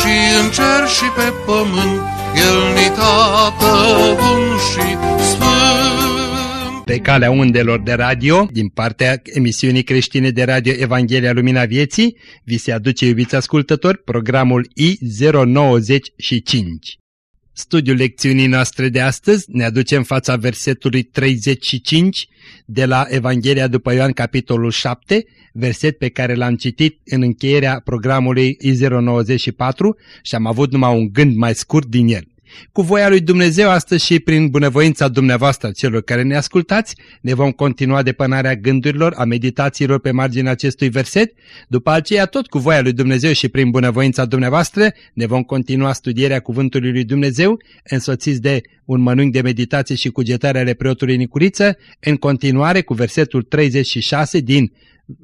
și în cer și pe pământ, El ni tată bun și sfânt. Pe calea undelor de radio, din partea emisiunii creștine de radio Evanghelia Lumina Vieții, vi se aduce, iubiți ascultători, programul I095. Studiul lecțiunii noastre de astăzi ne aduce în fața versetului 35 de la Evanghelia după Ioan, capitolul 7, verset pe care l-am citit în încheierea programului I094 și am avut numai un gând mai scurt din el. Cu voia lui Dumnezeu astăzi și prin bunăvoința dumneavoastră celor care ne ascultați, ne vom continua depănarea gândurilor, a meditațiilor pe marginea acestui verset. După aceea, tot cu voia lui Dumnezeu și prin bunăvoința dumneavoastră, ne vom continua studierea cuvântului lui Dumnezeu, însoțiți de un mănânc de meditație și cugetare ale preotului Nicuriță, în continuare cu versetul 36 din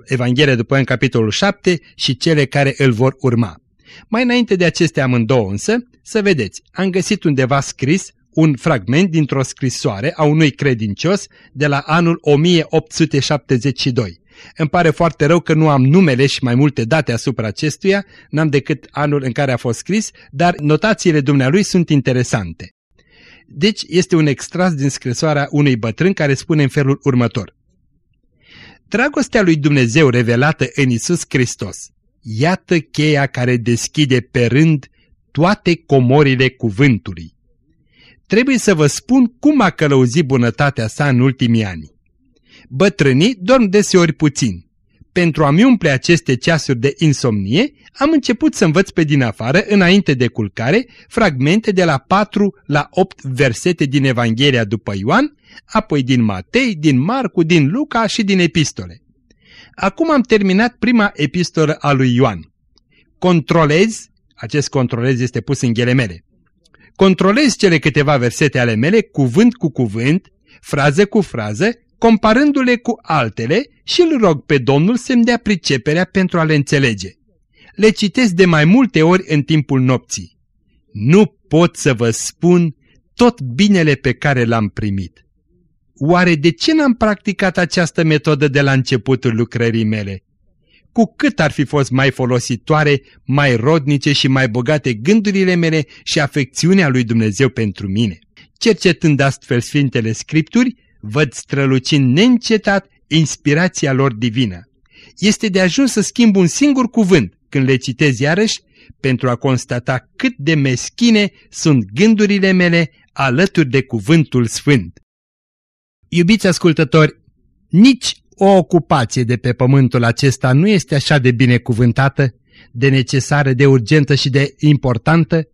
Evanghelia după în capitolul 7 și cele care îl vor urma. Mai înainte de acestea amândouă însă, să vedeți, am găsit undeva scris un fragment dintr-o scrisoare a unui credincios de la anul 1872. Îmi pare foarte rău că nu am numele și mai multe date asupra acestuia, n-am decât anul în care a fost scris, dar notațiile dumnealui sunt interesante. Deci este un extras din scrisoarea unui bătrân care spune în felul următor. Dragostea lui Dumnezeu revelată în Isus Hristos, iată cheia care deschide pe rând toate comorile cuvântului. Trebuie să vă spun cum a călăuzit bunătatea sa în ultimii ani. Bătrânii dorm deseori puțin. Pentru a-mi umple aceste ceasuri de insomnie, am început să învăț pe din afară, înainte de culcare, fragmente de la 4 la 8 versete din Evanghelia după Ioan, apoi din Matei, din Marcu, din Luca și din epistole. Acum am terminat prima epistolă a lui Ioan. Controlez acest controlez este pus în ghelemele. Controlez cele câteva versete ale mele, cuvânt cu cuvânt, frază cu frază, comparându-le cu altele și îl rog pe Domnul să-mi dea priceperea pentru a le înțelege. Le citesc de mai multe ori în timpul nopții. Nu pot să vă spun tot binele pe care l-am primit. Oare de ce n-am practicat această metodă de la începutul lucrării mele? Cu cât ar fi fost mai folositoare, mai rodnice și mai bogate gândurile mele și afecțiunea lui Dumnezeu pentru mine. Cercetând astfel Sfintele Scripturi, văd strălucind neîncetat inspirația lor divină. Este de ajuns să schimb un singur cuvânt când le citez iarăși, pentru a constata cât de meschine sunt gândurile mele alături de cuvântul sfânt. Iubiți ascultători, nici o ocupație de pe pământul acesta nu este așa de binecuvântată, de necesară, de urgentă și de importantă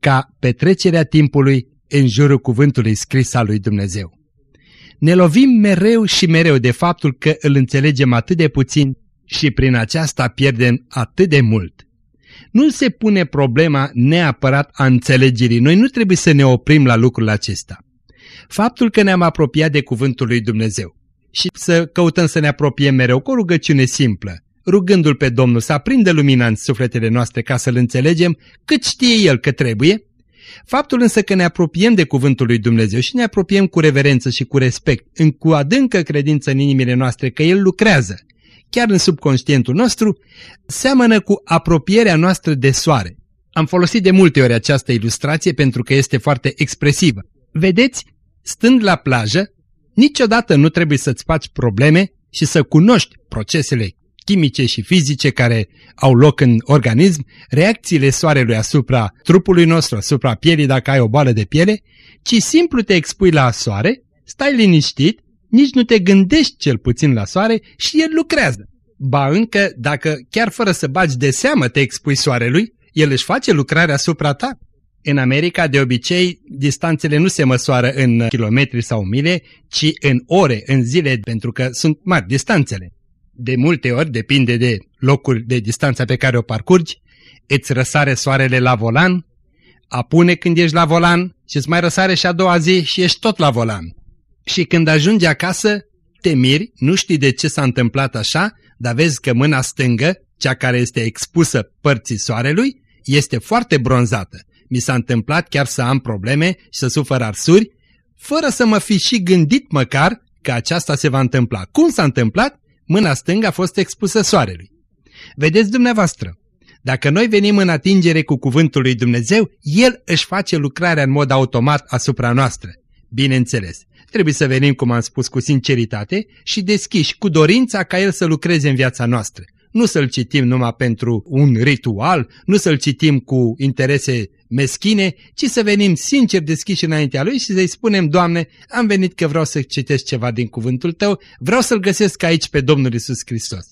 ca petrecerea timpului în jurul cuvântului scris al lui Dumnezeu. Ne lovim mereu și mereu de faptul că îl înțelegem atât de puțin și prin aceasta pierdem atât de mult. Nu se pune problema neapărat a înțelegerii. Noi nu trebuie să ne oprim la lucrul acesta. Faptul că ne-am apropiat de cuvântul lui Dumnezeu, și să căutăm să ne apropiem mereu cu o rugăciune simplă, rugându-L pe Domnul să aprindă lumina în sufletele noastre ca să-L înțelegem cât știe El că trebuie. Faptul însă că ne apropiem de Cuvântul lui Dumnezeu și ne apropiem cu reverență și cu respect, în cu adâncă credință în inimile noastre că El lucrează, chiar în subconștientul nostru, seamănă cu apropierea noastră de soare. Am folosit de multe ori această ilustrație pentru că este foarte expresivă. Vedeți, stând la plajă, Niciodată nu trebuie să-ți faci probleme și să cunoști procesele chimice și fizice care au loc în organism, reacțiile soarelui asupra trupului nostru, asupra pielii dacă ai o boală de piele, ci simplu te expui la soare, stai liniștit, nici nu te gândești cel puțin la soare și el lucrează. Ba încă, dacă chiar fără să bagi de seamă te expui soarelui, el își face lucrarea asupra ta. În America, de obicei, distanțele nu se măsoară în kilometri sau mile, ci în ore, în zile, pentru că sunt mari distanțele. De multe ori, depinde de locul de distanța pe care o parcurgi, îți răsare soarele la volan, apune când ești la volan și îți mai răsare și a doua zi și ești tot la volan. Și când ajungi acasă, te miri, nu știi de ce s-a întâmplat așa, dar vezi că mâna stângă, cea care este expusă părții soarelui, este foarte bronzată. Mi s-a întâmplat chiar să am probleme și să sufăr arsuri, fără să mă fi și gândit măcar că aceasta se va întâmpla. Cum s-a întâmplat? Mâna stângă a fost expusă soarelui. Vedeți dumneavoastră, dacă noi venim în atingere cu cuvântul lui Dumnezeu, El își face lucrarea în mod automat asupra noastră. Bineînțeles, trebuie să venim, cum am spus, cu sinceritate și deschiși, cu dorința ca El să lucreze în viața noastră. Nu să-L citim numai pentru un ritual, nu să-L citim cu interese meschine, ci să venim sincer deschiși înaintea Lui și să-i spunem, Doamne, am venit că vreau să citesc ceva din cuvântul Tău, vreau să-L găsesc aici pe Domnul Isus Hristos.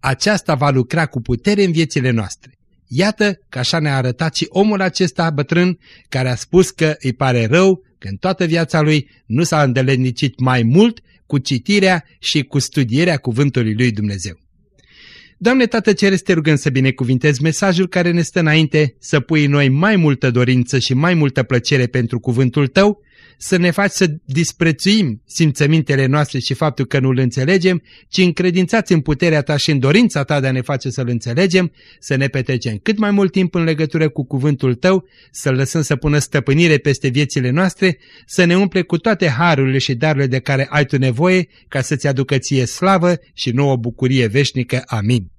Aceasta va lucra cu putere în viețile noastre. Iată că așa ne-a arătat și omul acesta bătrân care a spus că îi pare rău că în toată viața lui nu s-a îndeletnicit mai mult cu citirea și cu studierea cuvântului lui Dumnezeu. Doamne Tată Ceresc, te rugăm să binecuvintezi mesajul care ne stă înainte, să pui în noi mai multă dorință și mai multă plăcere pentru cuvântul Tău să ne faci să disprețuim simțămintele noastre și faptul că nu-L înțelegem, ci încredințați în puterea Ta și în dorința Ta de a ne face să-L înțelegem, să ne petrecem cât mai mult timp în legătură cu cuvântul Tău, să-L lăsăm să pună stăpânire peste viețile noastre, să ne umple cu toate harurile și darurile de care ai Tu nevoie, ca să-ți aducă ție slavă și nouă bucurie veșnică. Amin.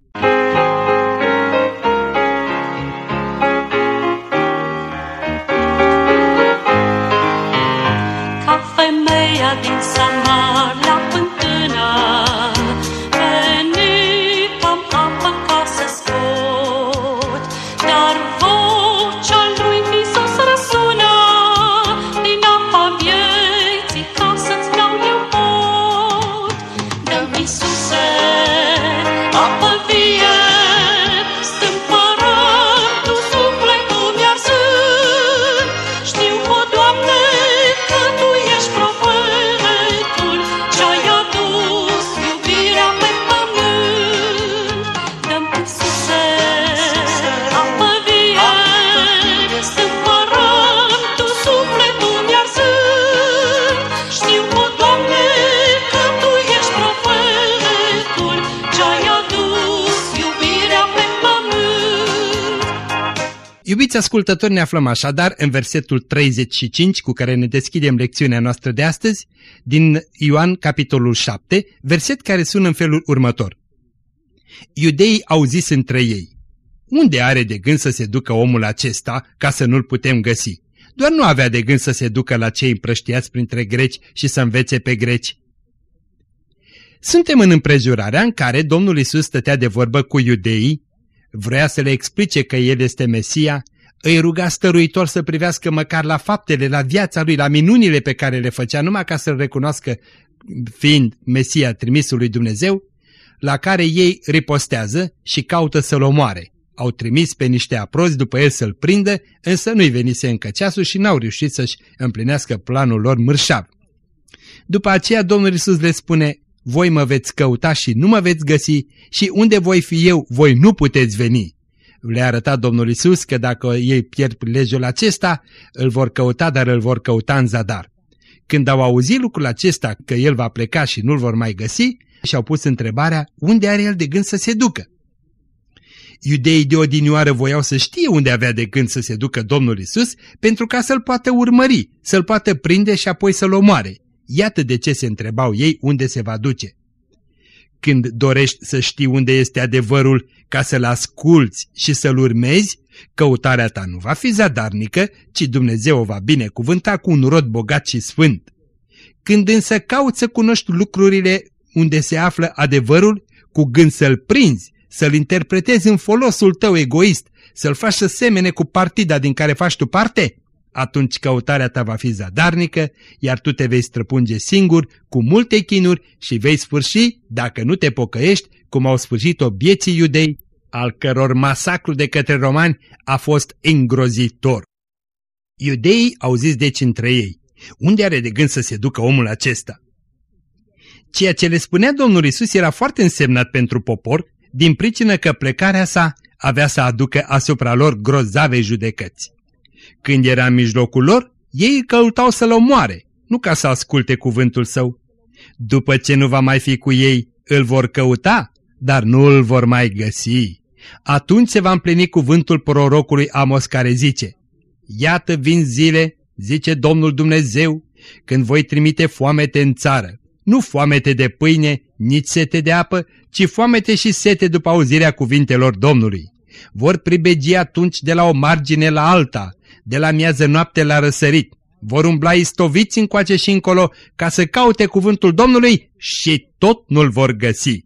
some Iubiți ascultători, ne aflăm așadar în versetul 35 cu care ne deschidem lecțiunea noastră de astăzi, din Ioan capitolul 7, verset care sună în felul următor. Iudeii au zis între ei, unde are de gând să se ducă omul acesta ca să nu-l putem găsi? Doar nu avea de gând să se ducă la cei împrăștiați printre greci și să învețe pe greci. Suntem în împrejurarea în care Domnul Isus stătea de vorbă cu iudeii vrea să le explice că El este Mesia, îi ruga stăruitor să privească măcar la faptele, la viața lui, la minunile pe care le făcea, numai ca să-L recunoască fiind Mesia trimisul lui Dumnezeu, la care ei ripostează și caută să-L omoare. Au trimis pe niște aprozi după el să-l prindă, însă nu-i venise încă ceasul și n-au reușit să-și împlinească planul lor mărșav. După aceea Domnul Isus le spune, voi mă veți căuta și nu mă veți găsi și unde voi fi eu, voi nu puteți veni. Le-a arătat Domnul Isus că dacă ei pierd prilejul acesta, îl vor căuta, dar îl vor căuta în zadar. Când au auzit lucrul acesta, că el va pleca și nu-l vor mai găsi, și-au pus întrebarea unde are el de gând să se ducă. Iudeii de odinioară voiau să știe unde avea de gând să se ducă Domnul Isus pentru ca să-l poată urmări, să-l poată prinde și apoi să-l omoare. Iată de ce se întrebau ei unde se va duce. Când dorești să știi unde este adevărul ca să-l asculți și să-l urmezi, căutarea ta nu va fi zadarnică, ci Dumnezeu o va binecuvânta cu un rod bogat și sfânt. Când însă cauți să cunoști lucrurile unde se află adevărul, cu gând să-l prinzi, să-l interpretezi în folosul tău egoist, să-l faci să semene cu partida din care faci tu parte, atunci căutarea ta va fi zadarnică, iar tu te vei străpunge singur, cu multe chinuri și vei sfârși, dacă nu te pocăiești, cum au sfârșit obieții iudei, al căror masacru de către romani a fost îngrozitor. Iudeii au zis deci între ei, unde are de gând să se ducă omul acesta? Ceea ce le spunea Domnul Isus era foarte însemnat pentru popor, din pricină că plecarea sa avea să aducă asupra lor grozave judecăți. Când era în mijlocul lor, ei căutau să-l omoare, nu ca să asculte cuvântul său. După ce nu va mai fi cu ei, îl vor căuta, dar nu îl vor mai găsi. Atunci se va împlini cuvântul prorocului Amos care zice, Iată vin zile, zice Domnul Dumnezeu, când voi trimite foamete în țară. Nu foamete de pâine, nici sete de apă, ci foamete și sete după auzirea cuvintelor Domnului. Vor pribegi atunci de la o margine la alta, de la miază noapte la răsărit. Vor umbla istoviți încoace și încolo ca să caute cuvântul Domnului și tot nu-l vor găsi.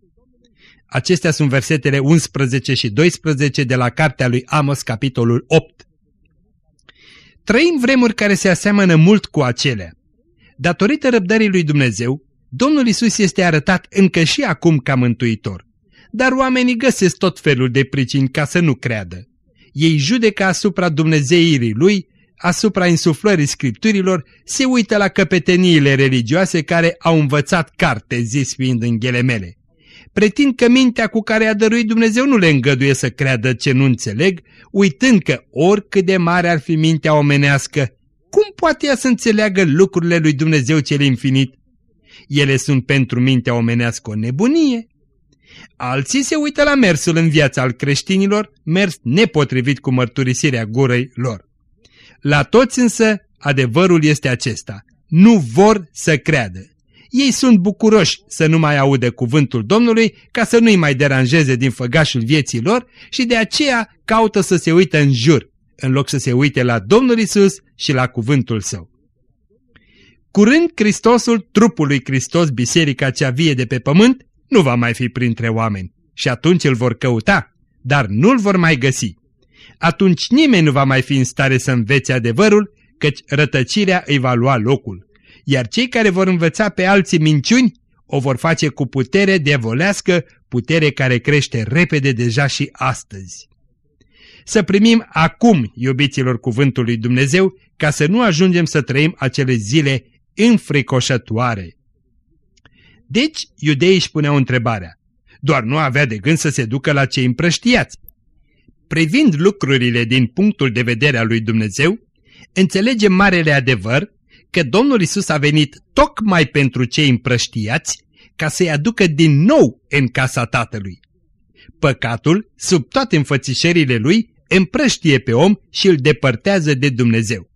Acestea sunt versetele 11 și 12 de la cartea lui Amos, capitolul 8. Trăim vremuri care se aseamănă mult cu acelea. Datorită răbdării lui Dumnezeu, Domnul Isus este arătat încă și acum ca mântuitor. Dar oamenii găsesc tot felul de pricini ca să nu creadă. Ei judecă asupra dumnezeirii lui, asupra insuflării scripturilor, se uită la căpeteniile religioase care au învățat carte, zis fiind în ghelemele. Pretind că mintea cu care a dăruit Dumnezeu nu le îngăduie să creadă ce nu înțeleg, uitând că oricât de mare ar fi mintea omenească, cum poate ea să înțeleagă lucrurile lui Dumnezeu cel infinit? Ele sunt pentru mintea omenească o nebunie. Alții se uită la mersul în viața al creștinilor, mers nepotrivit cu mărturisirea gurei lor. La toți însă adevărul este acesta. Nu vor să creadă. Ei sunt bucuroși să nu mai audă cuvântul Domnului ca să nu-i mai deranjeze din făgașul vieții lor și de aceea caută să se uită în jur, în loc să se uite la Domnul Isus și la cuvântul Său. Curând Hristosul, trupul lui Hristos, biserica cea vie de pe pământ, nu va mai fi printre oameni și atunci îl vor căuta, dar nu-l vor mai găsi. Atunci nimeni nu va mai fi în stare să învețe adevărul, căci rătăcirea îi va lua locul. Iar cei care vor învăța pe alții minciuni, o vor face cu putere devolească, putere care crește repede deja și astăzi. Să primim acum, iubiților cuvântului Dumnezeu, ca să nu ajungem să trăim acele zile înfricoșătoare. Deci, iudeii își puneau întrebarea. Doar nu avea de gând să se ducă la cei împrăștiați. Privind lucrurile din punctul de vedere al lui Dumnezeu, înțelegem marele adevăr că Domnul Isus a venit tocmai pentru cei împrăștiați ca să-i aducă din nou în casa Tatălui. Păcatul, sub toate înfățișările lui, împrăștie pe om și îl depărtează de Dumnezeu.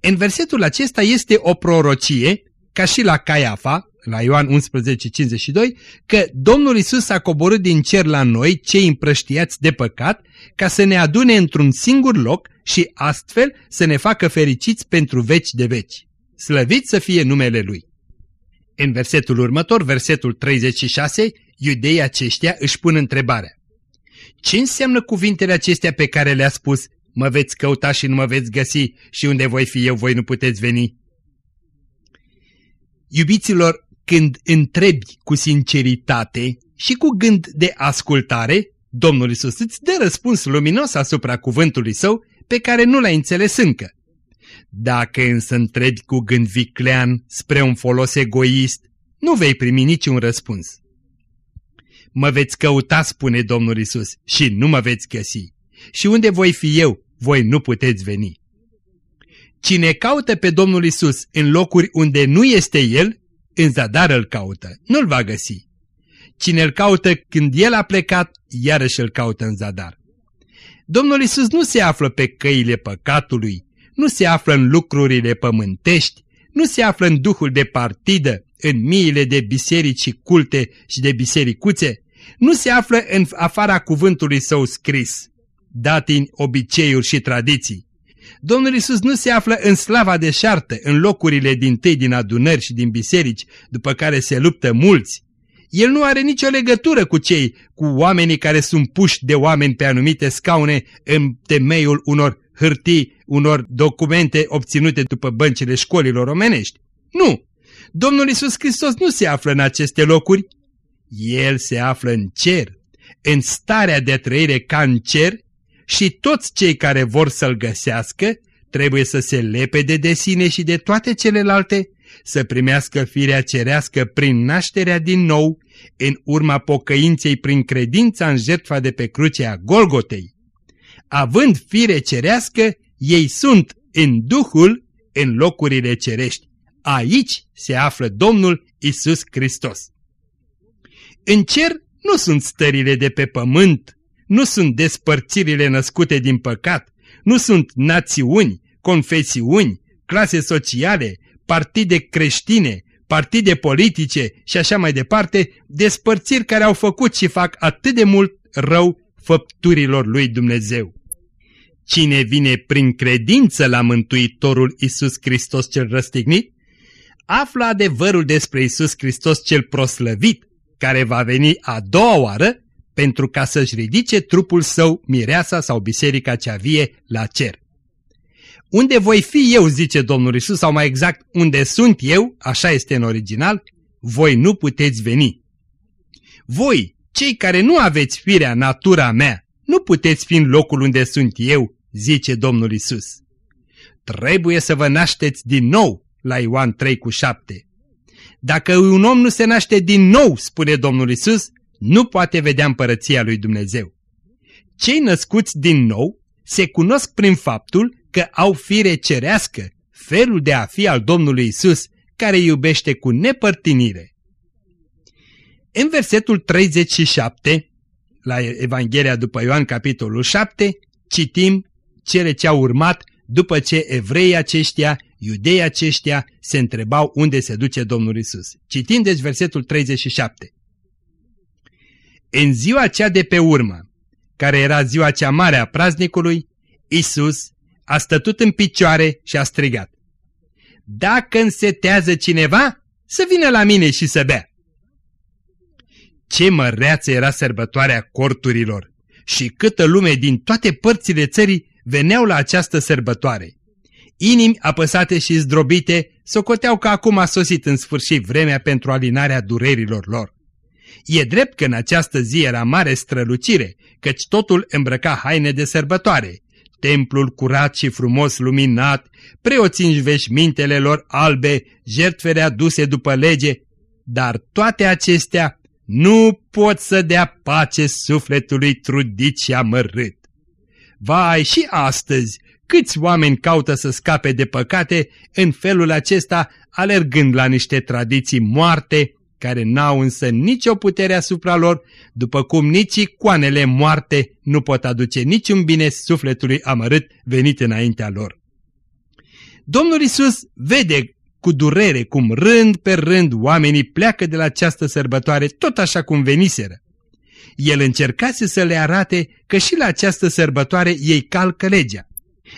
În versetul acesta este o prorocie, ca și la Caiafa, la Ioan 11:52, că Domnul Isus a coborât din cer la noi, cei împrăștiați de păcat, ca să ne adune într-un singur loc și astfel să ne facă fericiți pentru veci de veci. Slăvit să fie numele Lui! În versetul următor, versetul 36, iudeii aceștia își pun întrebarea. Ce înseamnă cuvintele acestea pe care le-a spus, mă veți căuta și nu mă veți găsi și unde voi fi eu, voi nu puteți veni? Iubiților, când întrebi cu sinceritate și cu gând de ascultare, Domnul Isus îți dă răspuns luminos asupra cuvântului său pe care nu l-ai înțeles încă. Dacă însă întrebi cu gând viclean spre un folos egoist, nu vei primi niciun răspuns. Mă veți căuta, spune Domnul Isus, și nu mă veți găsi. Și unde voi fi eu, voi nu puteți veni. Cine caută pe Domnul Isus în locuri unde nu este El, în zadar îl caută, nu-l va găsi. Cine îl caută când El a plecat, iarăși îl caută în zadar. Domnul Isus nu se află pe căile păcatului, nu se află în lucrurile pământești, nu se află în duhul de partidă, în miile de biserici culte și de bisericuțe, nu se află în afara cuvântului său scris, dat în obiceiuri și tradiții. Domnul Isus nu se află în slava deșartă, în locurile din tâi din adunări și din biserici, după care se luptă mulți. El nu are nicio legătură cu cei, cu oamenii care sunt puși de oameni pe anumite scaune în temeiul unor hârtii, unor documente obținute după băncile școlilor omenești. Nu! Domnul Isus Hristos nu se află în aceste locuri. El se află în cer, în starea de trăire ca în cer și toți cei care vor să-L găsească trebuie să se lepede de sine și de toate celelalte, să primească firea cerească prin nașterea din nou în urma pocăinței prin credința în jertfa de pe crucea Golgotei. Având fire cerească, ei sunt în Duhul în locurile cerești. Aici se află Domnul Isus Hristos. În cer nu sunt stările de pe pământ, nu sunt despărțirile născute din păcat, nu sunt națiuni, confesiuni, clase sociale, partide creștine, partide politice și așa mai departe, despărțiri care au făcut și fac atât de mult rău făpturilor lui Dumnezeu. Cine vine prin credință la Mântuitorul Isus Hristos cel răstignit, află adevărul despre Isus Hristos cel proslăvit, care va veni a doua oară pentru ca să-și ridice trupul său, mireasa sau biserica cea vie, la cer. Unde voi fi eu, zice Domnul Isus, sau mai exact, unde sunt eu, așa este în original, voi nu puteți veni. Voi, cei care nu aveți firea, natura mea, nu puteți fi în locul unde sunt eu, zice Domnul Isus. Trebuie să vă nașteți din nou, la Ioan 3 cu 7. Dacă un om nu se naște din nou, spune Domnul Isus, nu poate vedea împărăția lui Dumnezeu. Cei născuți din nou se cunosc prin faptul că au fire cerească, felul de a fi al Domnului Isus, care iubește cu nepărtinire. În versetul 37, la Evanghelia după Ioan capitolul 7, citim cele ce au urmat după ce evreii aceștia, iudei aceștia, se întrebau unde se duce Domnul Isus. Citim deci versetul 37. În ziua cea de pe urmă, care era ziua cea mare a praznicului, Isus a stătut în picioare și a strigat. Dacă însetează cineva, să vină la mine și să bea. Ce măreață era sărbătoarea corturilor și câtă lume din toate părțile țării veneau la această sărbătoare. Inimi apăsate și zdrobite socoteau că acum a sosit în sfârșit vremea pentru alinarea durerilor lor. E drept că în această zi era mare strălucire, căci totul îmbrăca haine de sărbătoare. Templul curat și frumos luminat, preoții în veșmintele lor albe, jertfele aduse după lege, dar toate acestea nu pot să dea pace sufletului trudit și amărât. Vai, și astăzi, câți oameni caută să scape de păcate în felul acesta, alergând la niște tradiții moarte, care n-au însă nicio putere asupra lor, după cum nici icoanele moarte nu pot aduce niciun bine sufletului amărât venit înaintea lor. Domnul Isus vede cu durere cum rând pe rând oamenii pleacă de la această sărbătoare tot așa cum veniseră. El încercase să le arate că și la această sărbătoare ei calcă legea.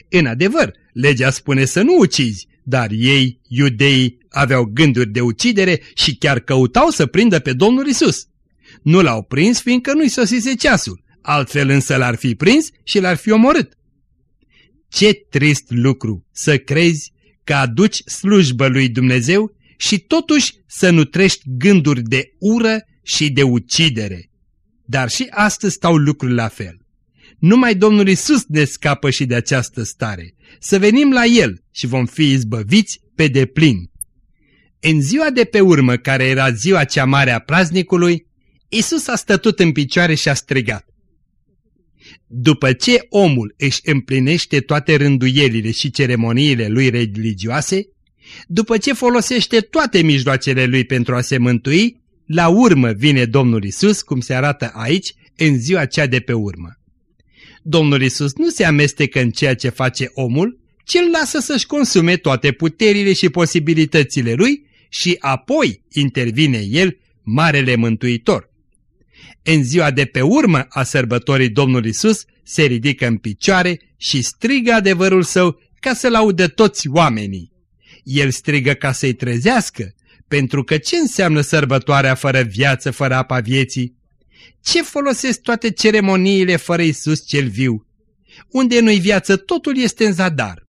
În adevăr, legea spune să nu ucizi, dar ei, iudeii, aveau gânduri de ucidere și chiar căutau să prindă pe Domnul Isus. Nu l-au prins fiindcă nu-i sosise ceasul, altfel însă l-ar fi prins și l-ar fi omorât. Ce trist lucru să crezi că aduci slujbă lui Dumnezeu și totuși să nu trești gânduri de ură și de ucidere. Dar și astăzi stau lucruri la fel. Numai Domnul Isus ne scapă și de această stare. Să venim la El și vom fi izbăviți pe deplin. În ziua de pe urmă, care era ziua cea mare a praznicului, Isus a stătut în picioare și a strigat. După ce omul își împlinește toate rânduielile și ceremoniile lui religioase, după ce folosește toate mijloacele lui pentru a se mântui, la urmă vine Domnul Isus, cum se arată aici, în ziua cea de pe urmă. Domnul Isus nu se amestecă în ceea ce face omul, ci îl lasă să-și consume toate puterile și posibilitățile lui și apoi intervine el, Marele Mântuitor. În ziua de pe urmă a sărbătorii Domnul Isus se ridică în picioare și strigă adevărul său ca să laudă toți oamenii. El strigă ca să-i trezească, pentru că ce înseamnă sărbătoarea fără viață, fără apa vieții? Ce folosesc toate ceremoniile fără Isus cel viu? Unde nu-i viață, totul este în zadar.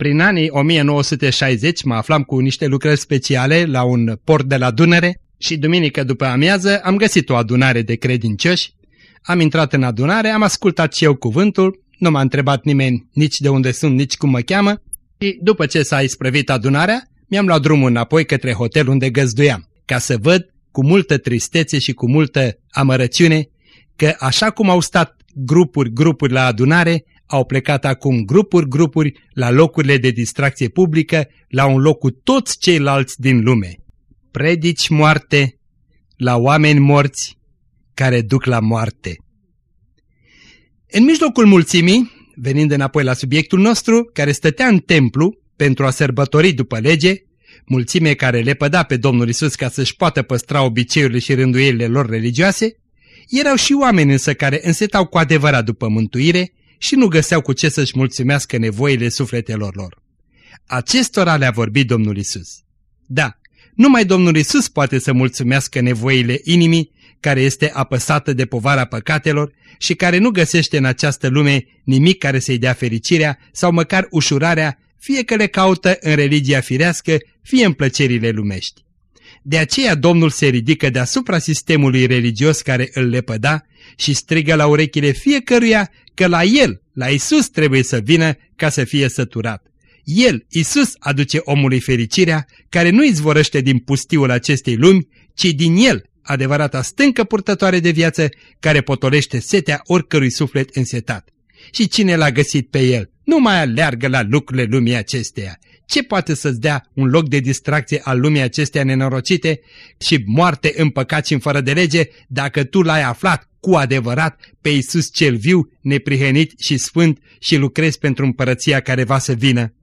Prin anii 1960 mă aflam cu niște lucrări speciale la un port de la Dunăre și duminică după amiază am găsit o adunare de credincioși. Am intrat în adunare, am ascultat și eu cuvântul, nu m-a întrebat nimeni nici de unde sunt, nici cum mă cheamă și după ce s-a isprăvit adunarea, mi-am luat drumul înapoi către hotel unde găzduiam, ca să văd cu multă tristețe și cu multă amărăciune că așa cum au stat grupuri, grupuri la adunare, au plecat acum grupuri, grupuri la locurile de distracție publică, la un loc cu toți ceilalți din lume. Predici moarte la oameni morți care duc la moarte. În mijlocul mulțimii, venind înapoi la subiectul nostru, care stătea în templu pentru a sărbători după lege, mulțime care le păda pe Domnul Isus ca să-și poată păstra obiceiurile și rânduielile lor religioase, erau și oameni însă care însetau cu adevărat după mântuire și nu găseau cu ce să-și mulțumească nevoile sufletelor lor. Acestora le-a vorbit Domnul Isus. Da, numai Domnul Isus poate să mulțumească nevoile inimii care este apăsată de povara păcatelor și care nu găsește în această lume nimic care să-i dea fericirea sau măcar ușurarea, fie că le caută în religia firească, fie în plăcerile lumești. De aceea Domnul se ridică deasupra sistemului religios care îl lepăda și strigă la urechile fiecăruia că la el, la Isus trebuie să vină ca să fie săturat. El, Isus, aduce omului fericirea care nu izvorăște din pustiul acestei lumi, ci din el, adevărata stâncă purtătoare de viață care potolește setea oricărui suflet însetat. Și cine l-a găsit pe el, nu mai aleargă la lucrurile lumii acesteia. Ce poate să-ți dea un loc de distracție al lumii acesteia nenorocite și moarte în păcat și în fără de lege dacă tu l-ai aflat cu adevărat pe Iisus cel viu, neprihenit și sfânt și lucrezi pentru împărăția care va să vină?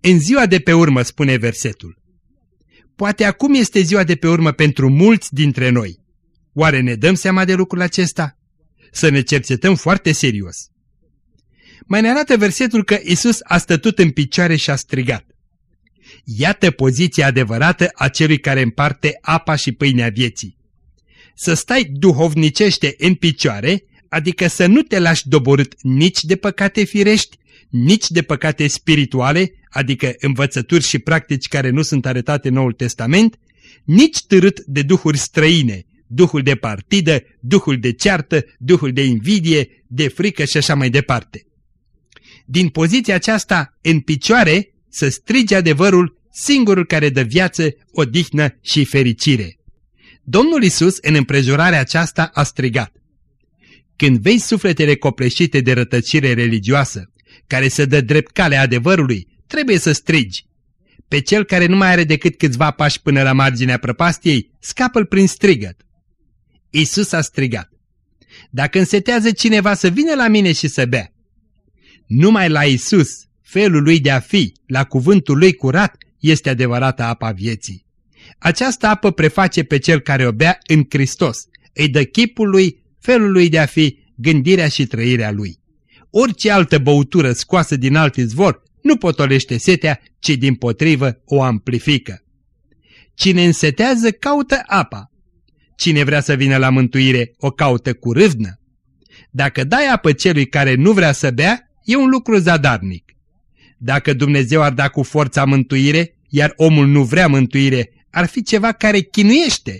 În ziua de pe urmă, spune versetul, Poate acum este ziua de pe urmă pentru mulți dintre noi. Oare ne dăm seama de lucrul acesta? Să ne cercetăm foarte serios. Mai ne arată versetul că Isus a stătut în picioare și a strigat. Iată poziția adevărată a celui care împarte apa și pâinea vieții. Să stai duhovnicește în picioare, adică să nu te lași doborât nici de păcate firești, nici de păcate spirituale, adică învățături și practici care nu sunt arătate în Noul Testament, nici târât de duhuri străine, duhul de partidă, duhul de ceartă, duhul de invidie, de frică și așa mai departe. Din poziția aceasta, în picioare, să strige adevărul, singurul care dă viață, odihnă și fericire. Domnul Isus, în împrejurarea aceasta, a strigat. Când vezi sufletele copleșite de rătăcire religioasă, care se dă drept calea adevărului, trebuie să strigi. Pe cel care nu mai are decât câțiva pași până la marginea prăpastiei, scapă-l prin strigăt. Isus a strigat. Dacă însetează cineva să vină la mine și să bea. Numai la Isus, felul lui de a fi, la cuvântul lui curat, este adevărata apa vieții. Această apă preface pe cel care o bea în Hristos, îi dă chipul lui, felul lui de a fi, gândirea și trăirea lui. Orice altă băutură scoasă din alt izvor nu potolește setea, ci din potrivă o amplifică. Cine însetează caută apa. Cine vrea să vină la mântuire o caută cu râvnă. Dacă dai apă celui care nu vrea să bea, e un lucru zadarnic. Dacă Dumnezeu ar da cu forța mântuire, iar omul nu vrea mântuire, ar fi ceva care chinuiește.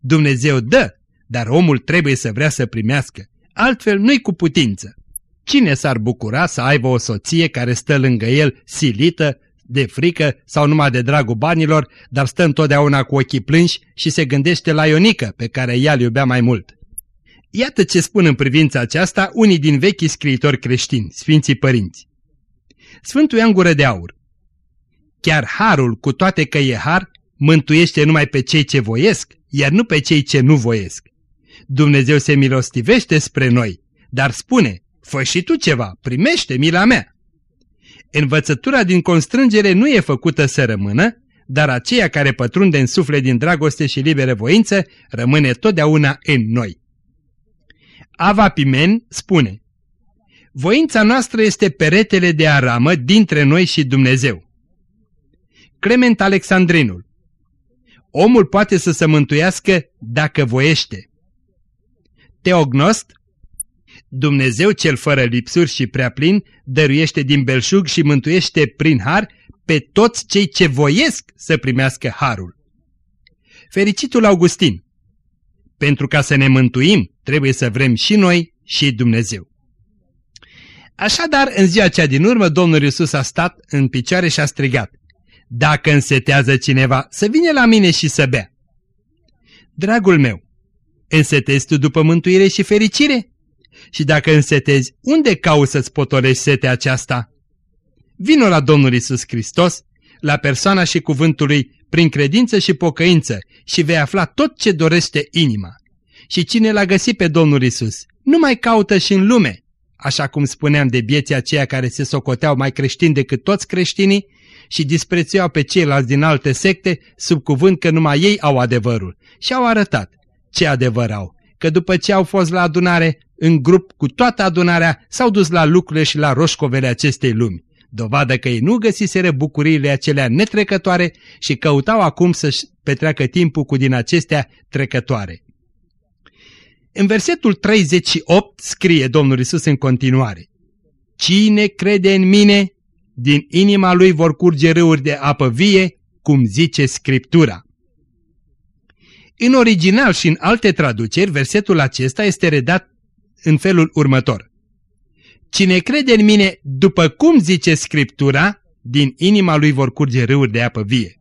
Dumnezeu dă, dar omul trebuie să vrea să primească, altfel nu-i cu putință. Cine s-ar bucura să aibă o soție care stă lângă el silită, de frică sau numai de dragul banilor, dar stă întotdeauna cu ochii plânși și se gândește la Ionică, pe care ea îl iubea mai mult. Iată ce spun în privința aceasta unii din vechi scriitori creștini, Sfinții Părinți. Sfântul Ioan Gură de Aur Chiar harul, cu toate că e har, mântuiește numai pe cei ce voiesc, iar nu pe cei ce nu voiesc. Dumnezeu se milostivește spre noi, dar spune, Fă și tu ceva, primește mila mea. Învățătura din constrângere nu e făcută să rămână, dar aceea care pătrunde în suflet din dragoste și liberă voință rămâne totdeauna în noi. Ava Pimen spune Voința noastră este peretele de aramă dintre noi și Dumnezeu. Clement Alexandrinul Omul poate să se mântuiască dacă voiește. Teognost Dumnezeu cel fără lipsuri și prea plin dăruiește din belșug și mântuiește prin har pe toți cei ce voiesc să primească harul. Fericitul Augustin Pentru ca să ne mântuim, trebuie să vrem și noi și Dumnezeu. Așadar, în ziua cea din urmă, Domnul Iisus a stat în picioare și a strigat. Dacă însetează cineva, să vină la mine și să bea. Dragul meu, însetezi tu după mântuire și fericire? Și dacă însetezi, unde cauți să-ți potorești setea aceasta? Vino la Domnul Isus Hristos, la persoana și cuvântul lui, prin credință și pocăință și vei afla tot ce dorește inima. Și cine l-a găsit pe Domnul Isus, nu mai caută și în lume, așa cum spuneam de bieții aceia care se socoteau mai creștini decât toți creștinii și disprețuiau pe ceilalți din alte secte sub cuvânt că numai ei au adevărul. Și au arătat ce adevăr au, că după ce au fost la adunare, în grup cu toată adunarea, s-au dus la lucrurile și la roșcovele acestei lumi. Dovadă că ei nu găsiseră bucuriile acelea netrecătoare și căutau acum să-și petreacă timpul cu din acestea trecătoare. În versetul 38 scrie Domnul Isus în continuare, Cine crede în mine, din inima lui vor curge râuri de apă vie, cum zice Scriptura. În original și în alte traduceri, versetul acesta este redat în felul următor. Cine crede în mine, după cum zice Scriptura, din inima lui vor curge râuri de apă vie.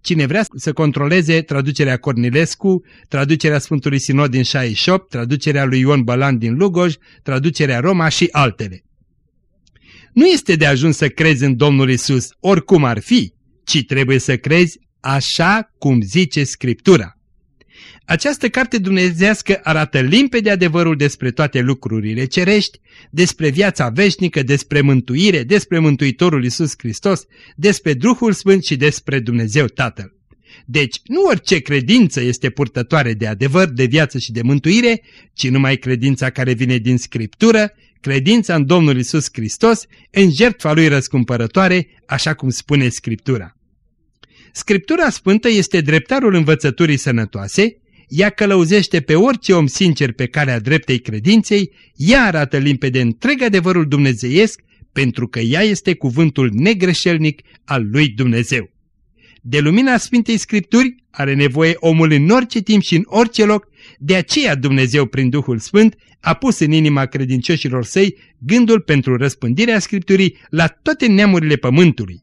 Cine vrea să controleze traducerea Cornilescu, traducerea Sfântului Sinod din 68, traducerea lui Ion Bălan din Lugoj, traducerea Roma și altele. Nu este de ajuns să crezi în Domnul Isus, oricum ar fi, ci trebuie să crezi așa cum zice Scriptura. Această carte dumnezească arată limpede adevărul despre toate lucrurile cerești, despre viața veșnică, despre mântuire, despre Mântuitorul Isus Hristos, despre Duhul Sfânt și despre Dumnezeu Tatăl. Deci, nu orice credință este purtătoare de adevăr, de viață și de mântuire, ci numai credința care vine din Scriptură, credința în Domnul Isus Hristos, în jertfa Lui răscumpărătoare, așa cum spune Scriptura. Scriptura Sfântă este dreptarul învățăturii sănătoase, ea călăuzește pe orice om sincer pe calea dreptei credinței, ea arată limpede întreg adevărul dumnezeiesc, pentru că ea este cuvântul negreșelnic al lui Dumnezeu. De lumina Sfintei Scripturi are nevoie omul în orice timp și în orice loc, de aceea Dumnezeu prin Duhul Sfânt a pus în inima credincioșilor săi gândul pentru răspândirea Scripturii la toate neamurile pământului.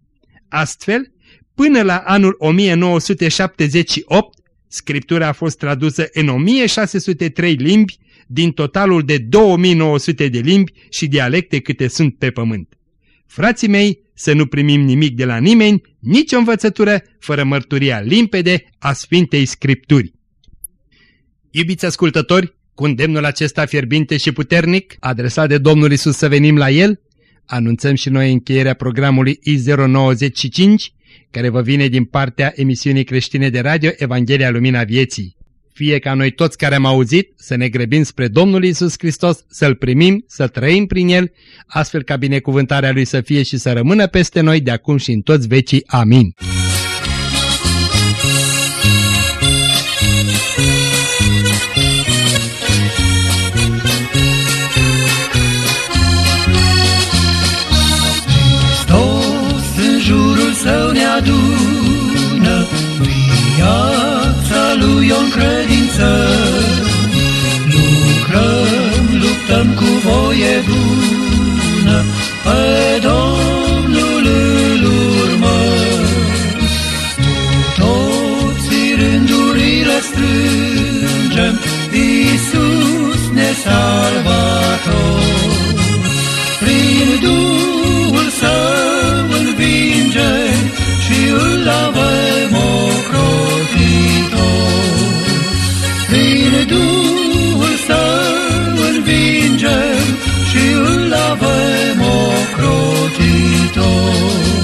Astfel, până la anul 1978, Scriptura a fost tradusă în 1603 limbi din totalul de 2900 de limbi și dialecte câte sunt pe pământ. Frații mei, să nu primim nimic de la nimeni, nicio învățătură, fără mărturia limpede a Sfintei Scripturi. Iubiți ascultători, cu îndemnul acesta fierbinte și puternic, adresat de Domnul Isus să venim la El, anunțăm și noi încheierea programului I095, care vă vine din partea emisiunii creștine de radio Evanghelia Lumina Vieții. Fie ca noi toți care am auzit să ne grăbim spre Domnul Isus Hristos, să-L primim, să trăim prin El, astfel ca binecuvântarea Lui să fie și să rămână peste noi de acum și în toți vecii. Amin. Viața lui o credință. Lucrăm, luptăm cu voie bună, pe Domnul îl urmăm. Toți rândurile strângem, Iisus ne salvator. Prin Duhul Său învingem și îl avem ocrotitor. choro.